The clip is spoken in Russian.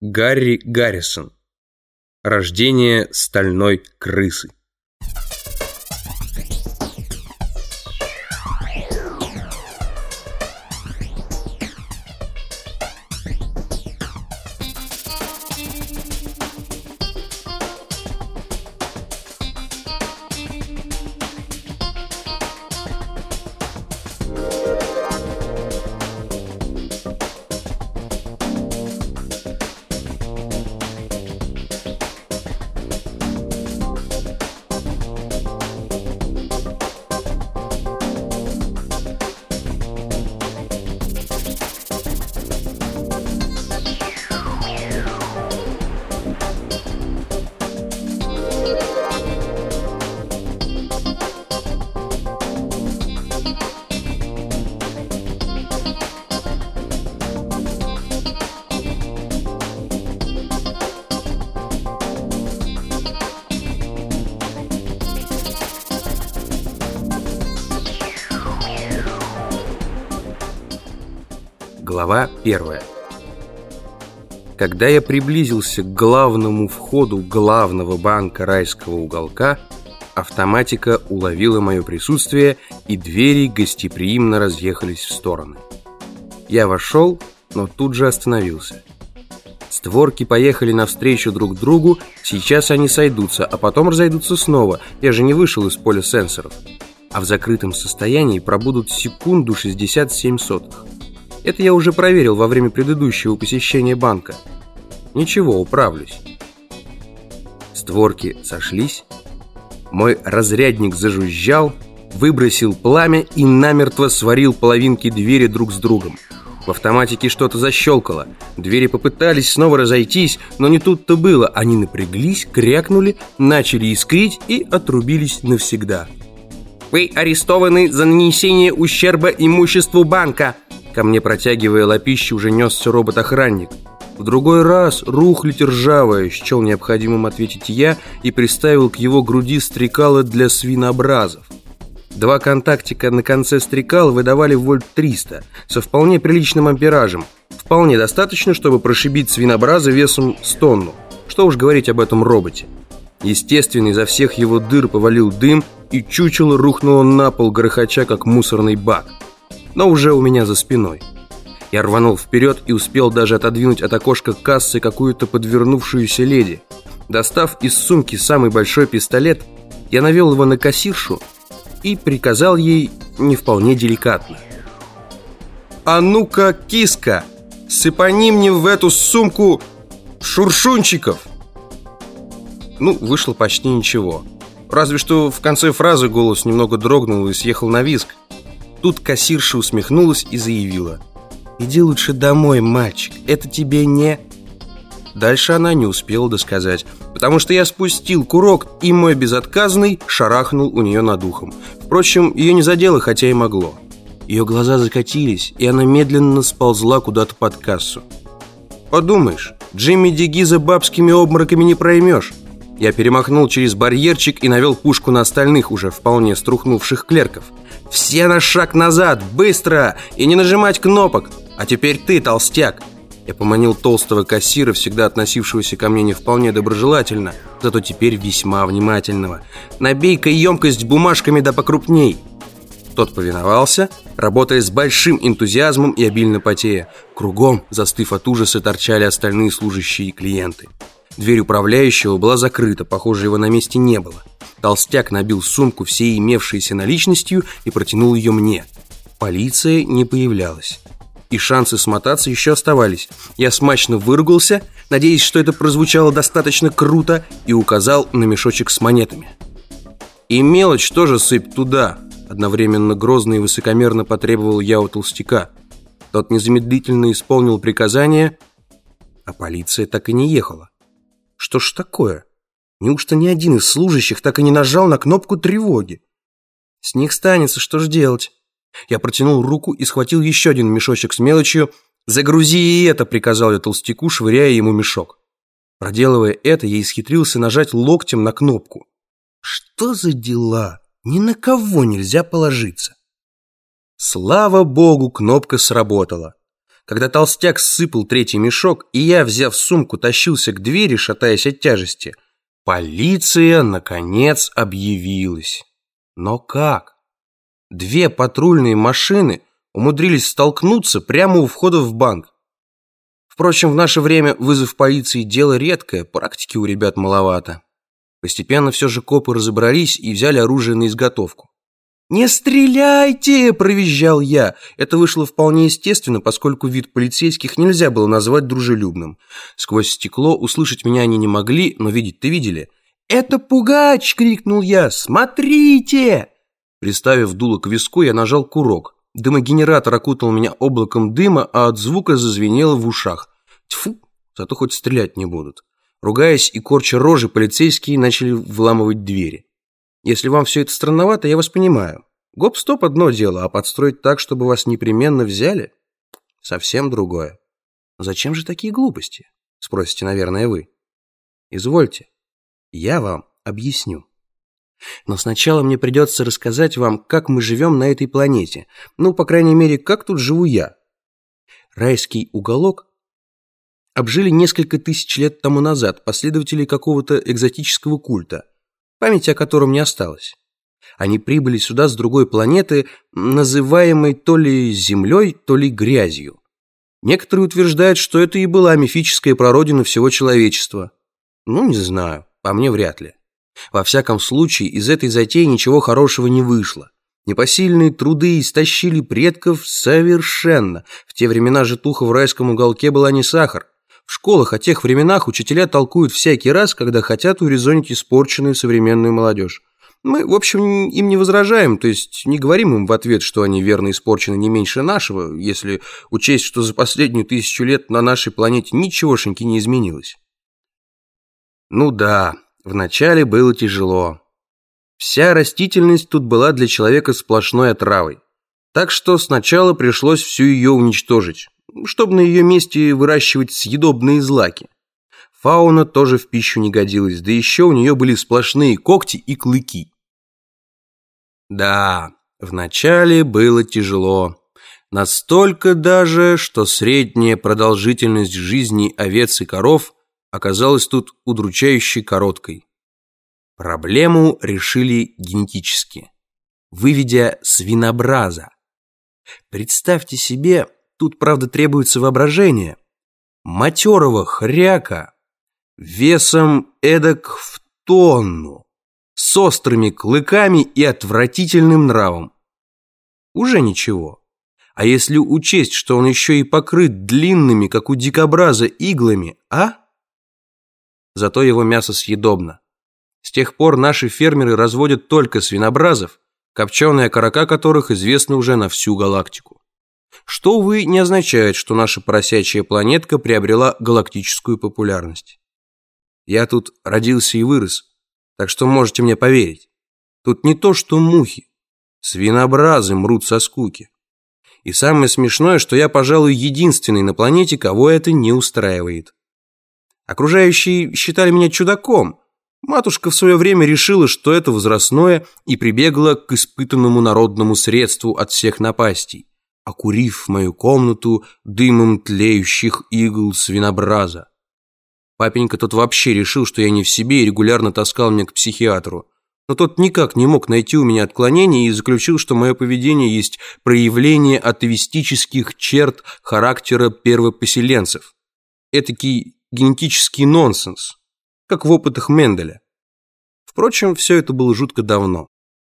Гарри Гаррисон. Рождение стальной крысы. Глава первая. Когда я приблизился к главному входу главного банка райского уголка, автоматика уловила мое присутствие, и двери гостеприимно разъехались в стороны. Я вошел, но тут же остановился. Створки поехали навстречу друг другу, сейчас они сойдутся, а потом разойдутся снова, я же не вышел из поля сенсоров. А в закрытом состоянии пробудут секунду 67 сотых. Это я уже проверил во время предыдущего посещения банка. Ничего, управлюсь. Створки сошлись. Мой разрядник зажужжал, выбросил пламя и намертво сварил половинки двери друг с другом. В автоматике что-то защелкало. Двери попытались снова разойтись, но не тут-то было. Они напряглись, крякнули, начали искрить и отрубились навсегда. «Вы арестованы за нанесение ущерба имуществу банка!» Ко мне, протягивая лопищи, уже несся робот-охранник. В другой раз рухлить ржавое, счел необходимым ответить я и приставил к его груди стрекалы для свинообразов. Два контактика на конце стрекал выдавали вольт 300 со вполне приличным амперажем. Вполне достаточно, чтобы прошибить свинобраза весом с тонну. Что уж говорить об этом роботе. Естественно, изо всех его дыр повалил дым, и чучело рухнуло на пол, грохоча, как мусорный бак но уже у меня за спиной. Я рванул вперед и успел даже отодвинуть от окошка кассы какую-то подвернувшуюся леди. Достав из сумки самый большой пистолет, я навел его на кассиршу и приказал ей не вполне деликатно. «А ну-ка, киска, сыпани мне в эту сумку шуршунчиков!» Ну, вышло почти ничего. Разве что в конце фразы голос немного дрогнул и съехал на виск. Тут кассирша усмехнулась и заявила. «Иди лучше домой, мальчик, это тебе не...» Дальше она не успела досказать, потому что я спустил курок, и мой безотказный шарахнул у нее над ухом. Впрочем, ее не задело, хотя и могло. Ее глаза закатились, и она медленно сползла куда-то под кассу. «Подумаешь, Джимми Дегиза бабскими обмороками не проймешь». Я перемахнул через барьерчик и навел пушку на остальных, уже вполне струхнувших клерков – все на шаг назад, быстро! И не нажимать кнопок! А теперь ты, толстяк!» Я поманил толстого кассира, всегда относившегося ко мне не вполне доброжелательно, зато теперь весьма внимательного. «Набей-ка емкость бумажками да покрупней!» Тот повиновался, работая с большим энтузиазмом и обильно потея. Кругом, застыв от ужаса, торчали остальные служащие и клиенты. Дверь управляющего была закрыта, похоже, его на месте не было. Толстяк набил сумку всей имевшейся наличностью и протянул ее мне. Полиция не появлялась. И шансы смотаться еще оставались. Я смачно выругался, надеясь, что это прозвучало достаточно круто, и указал на мешочек с монетами. «И мелочь тоже сыпь туда», одновременно грозно и высокомерно потребовал я у толстяка. Тот незамедлительно исполнил приказание, а полиция так и не ехала. Что ж такое? Неужто ни один из служащих так и не нажал на кнопку тревоги? С них станется, что ж делать? Я протянул руку и схватил еще один мешочек с мелочью. «Загрузи и это!» – приказал я толстяку, швыряя ему мешок. Проделывая это, я исхитрился нажать локтем на кнопку. Что за дела? Ни на кого нельзя положиться. Слава богу, кнопка сработала. Когда толстяк сыпал третий мешок, и я, взяв сумку, тащился к двери, шатаясь от тяжести, полиция, наконец, объявилась. Но как? Две патрульные машины умудрились столкнуться прямо у входа в банк. Впрочем, в наше время вызов полиции – дело редкое, практики у ребят маловато. Постепенно все же копы разобрались и взяли оружие на изготовку. «Не стреляйте!» – провизжал я. Это вышло вполне естественно, поскольку вид полицейских нельзя было назвать дружелюбным. Сквозь стекло услышать меня они не могли, но видеть-то видели. «Это пугач!» – крикнул я. «Смотрите!» Приставив дуло к виску, я нажал курок. Дымогенератор окутал меня облаком дыма, а от звука зазвенело в ушах. Тьфу, зато хоть стрелять не будут. Ругаясь и корча рожи, полицейские начали вламывать двери. Если вам все это странновато, я вас понимаю. Гоп-стоп одно дело, а подстроить так, чтобы вас непременно взяли – совсем другое. Зачем же такие глупости? Спросите, наверное, вы. Извольте, я вам объясню. Но сначала мне придется рассказать вам, как мы живем на этой планете. Ну, по крайней мере, как тут живу я. Райский уголок обжили несколько тысяч лет тому назад последователи какого-то экзотического культа – памяти о котором не осталось. Они прибыли сюда с другой планеты, называемой то ли Землей, то ли грязью. Некоторые утверждают, что это и была мифическая прародина всего человечества. Ну, не знаю, по мне вряд ли. Во всяком случае, из этой затеи ничего хорошего не вышло. Непосильные труды истощили предков совершенно. В те времена житуха в райском уголке была не сахар. В школах о тех временах учителя толкуют всякий раз, когда хотят урезонить испорченную современную молодежь. Мы, в общем, им не возражаем, то есть не говорим им в ответ, что они верно испорчены не меньше нашего, если учесть, что за последнюю тысячу лет на нашей планете ничегошеньки не изменилось. Ну да, вначале было тяжело. Вся растительность тут была для человека сплошной отравой. Так что сначала пришлось всю ее уничтожить чтобы на ее месте выращивать съедобные злаки. Фауна тоже в пищу не годилась, да еще у нее были сплошные когти и клыки. Да, вначале было тяжело. Настолько даже, что средняя продолжительность жизни овец и коров оказалась тут удручающе короткой. Проблему решили генетически, выведя свинобраза. Представьте себе, Тут, правда, требуется воображение. Матерого хряка весом эдак в тонну, с острыми клыками и отвратительным нравом. Уже ничего. А если учесть, что он еще и покрыт длинными, как у дикобраза, иглами, а? Зато его мясо съедобно. С тех пор наши фермеры разводят только свинобразов, копченые окорока которых известны уже на всю галактику что, увы, не означает, что наша поросячья планетка приобрела галактическую популярность. Я тут родился и вырос, так что можете мне поверить. Тут не то, что мухи. Свинобразы мрут со скуки. И самое смешное, что я, пожалуй, единственный на планете, кого это не устраивает. Окружающие считали меня чудаком. Матушка в свое время решила, что это возрастное, и прибегла к испытанному народному средству от всех напастей окурив мою комнату дымом тлеющих игл свинобраза. Папенька тот вообще решил, что я не в себе и регулярно таскал меня к психиатру. Но тот никак не мог найти у меня отклонения и заключил, что мое поведение есть проявление атовистических черт характера первопоселенцев. Этакий генетический нонсенс, как в опытах Менделя. Впрочем, все это было жутко давно.